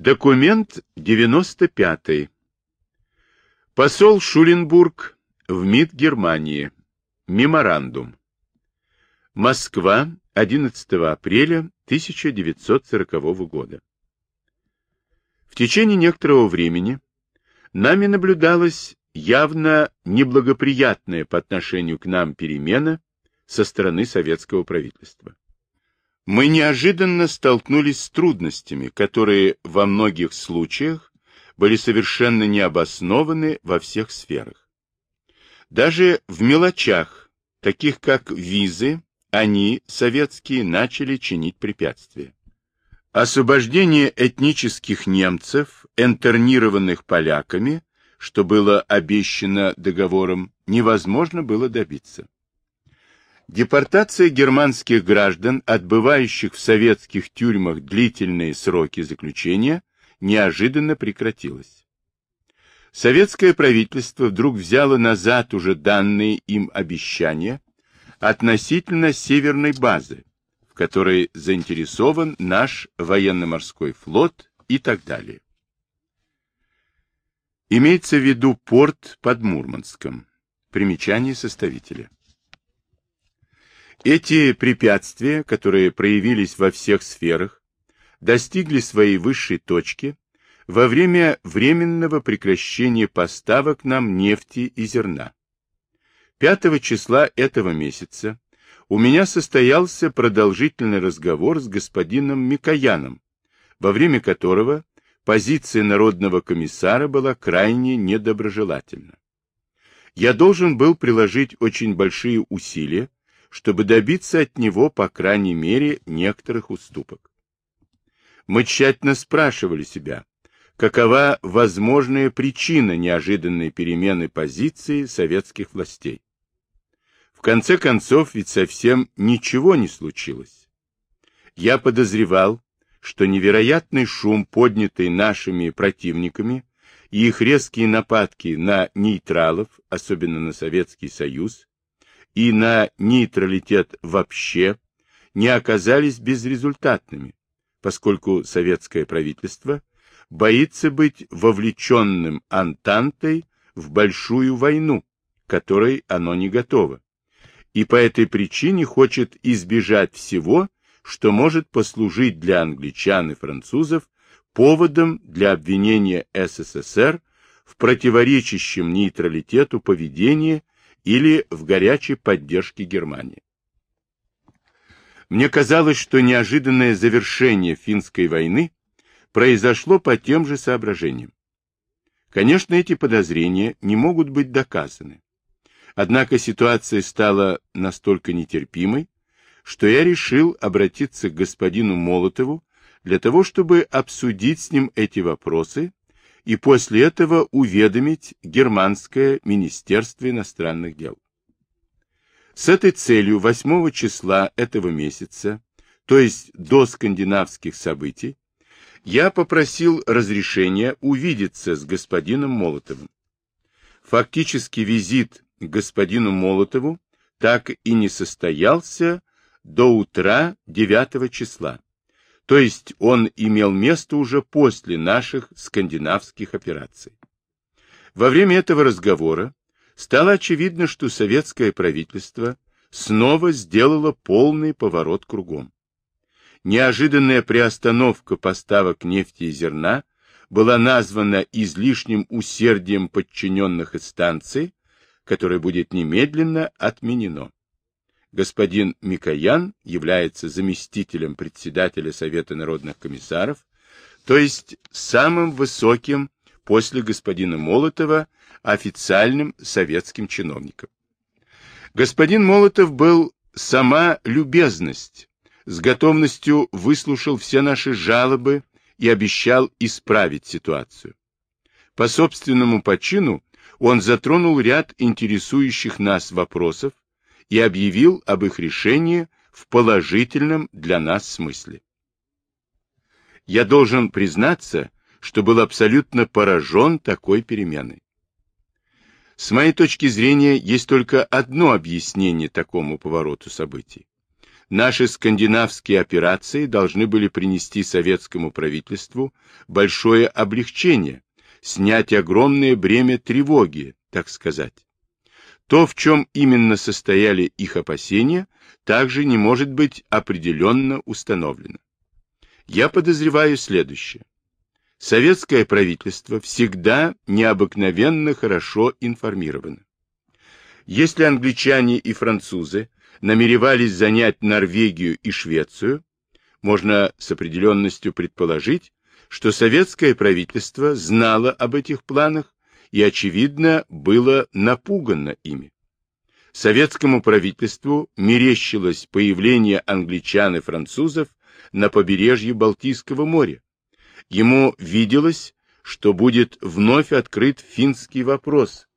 Документ 95. Посол Шуленбург в МИД Германии. Меморандум. Москва, 11 апреля 1940 года. В течение некоторого времени нами наблюдалась явно неблагоприятная по отношению к нам перемена со стороны советского правительства мы неожиданно столкнулись с трудностями, которые во многих случаях были совершенно необоснованы во всех сферах. Даже в мелочах, таких как визы, они, советские, начали чинить препятствия. Освобождение этнических немцев, интернированных поляками, что было обещано договором, невозможно было добиться. Депортация германских граждан, отбывающих в советских тюрьмах длительные сроки заключения, неожиданно прекратилась. Советское правительство вдруг взяло назад уже данные им обещания относительно северной базы, в которой заинтересован наш военно-морской флот и так далее. Имеется в виду порт под Мурманском. Примечание составителя. Эти препятствия, которые проявились во всех сферах, достигли своей высшей точки во время временного прекращения поставок нам нефти и зерна. 5 числа этого месяца у меня состоялся продолжительный разговор с господином Микояном, во время которого позиция народного комиссара была крайне недоброжелательна. Я должен был приложить очень большие усилия, чтобы добиться от него, по крайней мере, некоторых уступок. Мы тщательно спрашивали себя, какова возможная причина неожиданной перемены позиции советских властей. В конце концов, ведь совсем ничего не случилось. Я подозревал, что невероятный шум, поднятый нашими противниками, и их резкие нападки на нейтралов, особенно на Советский Союз, и на нейтралитет вообще не оказались безрезультатными, поскольку советское правительство боится быть вовлеченным Антантой в большую войну, которой оно не готово, и по этой причине хочет избежать всего, что может послужить для англичан и французов поводом для обвинения СССР в противоречащем нейтралитету поведении или в горячей поддержке Германии. Мне казалось, что неожиданное завершение финской войны произошло по тем же соображениям. Конечно, эти подозрения не могут быть доказаны. Однако ситуация стала настолько нетерпимой, что я решил обратиться к господину Молотову для того, чтобы обсудить с ним эти вопросы и после этого уведомить Германское Министерство иностранных дел. С этой целью 8 числа этого месяца, то есть до скандинавских событий, я попросил разрешения увидеться с господином Молотовым. Фактически визит к господину Молотову так и не состоялся до утра 9 числа. То есть он имел место уже после наших скандинавских операций. Во время этого разговора стало очевидно, что советское правительство снова сделало полный поворот кругом. Неожиданная приостановка поставок нефти и зерна была названа излишним усердием подчиненных инстанций, которое будет немедленно отменено господин Микоян является заместителем председателя Совета народных комиссаров, то есть самым высоким после господина Молотова официальным советским чиновником. Господин Молотов был сама любезность, с готовностью выслушал все наши жалобы и обещал исправить ситуацию. По собственному почину он затронул ряд интересующих нас вопросов, и объявил об их решении в положительном для нас смысле. Я должен признаться, что был абсолютно поражен такой переменой. С моей точки зрения, есть только одно объяснение такому повороту событий. Наши скандинавские операции должны были принести советскому правительству большое облегчение, снять огромное бремя тревоги, так сказать. То, в чем именно состояли их опасения, также не может быть определенно установлено. Я подозреваю следующее. Советское правительство всегда необыкновенно хорошо информировано. Если англичане и французы намеревались занять Норвегию и Швецию, можно с определенностью предположить, что советское правительство знало об этих планах и, очевидно, было напугано ими. Советскому правительству мерещилось появление англичан и французов на побережье Балтийского моря. Ему виделось, что будет вновь открыт финский вопрос,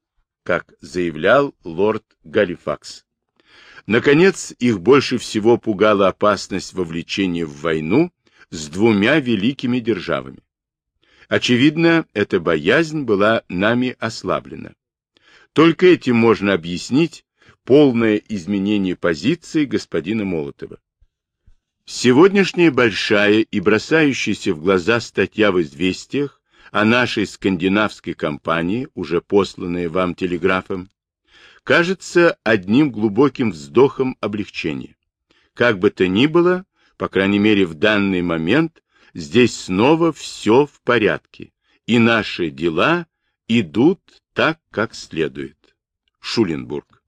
как заявлял лорд Галифакс. Наконец, их больше всего пугала опасность вовлечения в войну с двумя великими державами. Очевидно, эта боязнь была нами ослаблена. Только этим можно объяснить полное изменение позиции господина Молотова. Сегодняшняя большая и бросающаяся в глаза статья в «Известиях» о нашей скандинавской компании, уже посланная вам телеграфом, кажется одним глубоким вздохом облегчения. Как бы то ни было, по крайней мере в данный момент, здесь снова все в порядке, и наши дела идут так, как следует. Шуленбург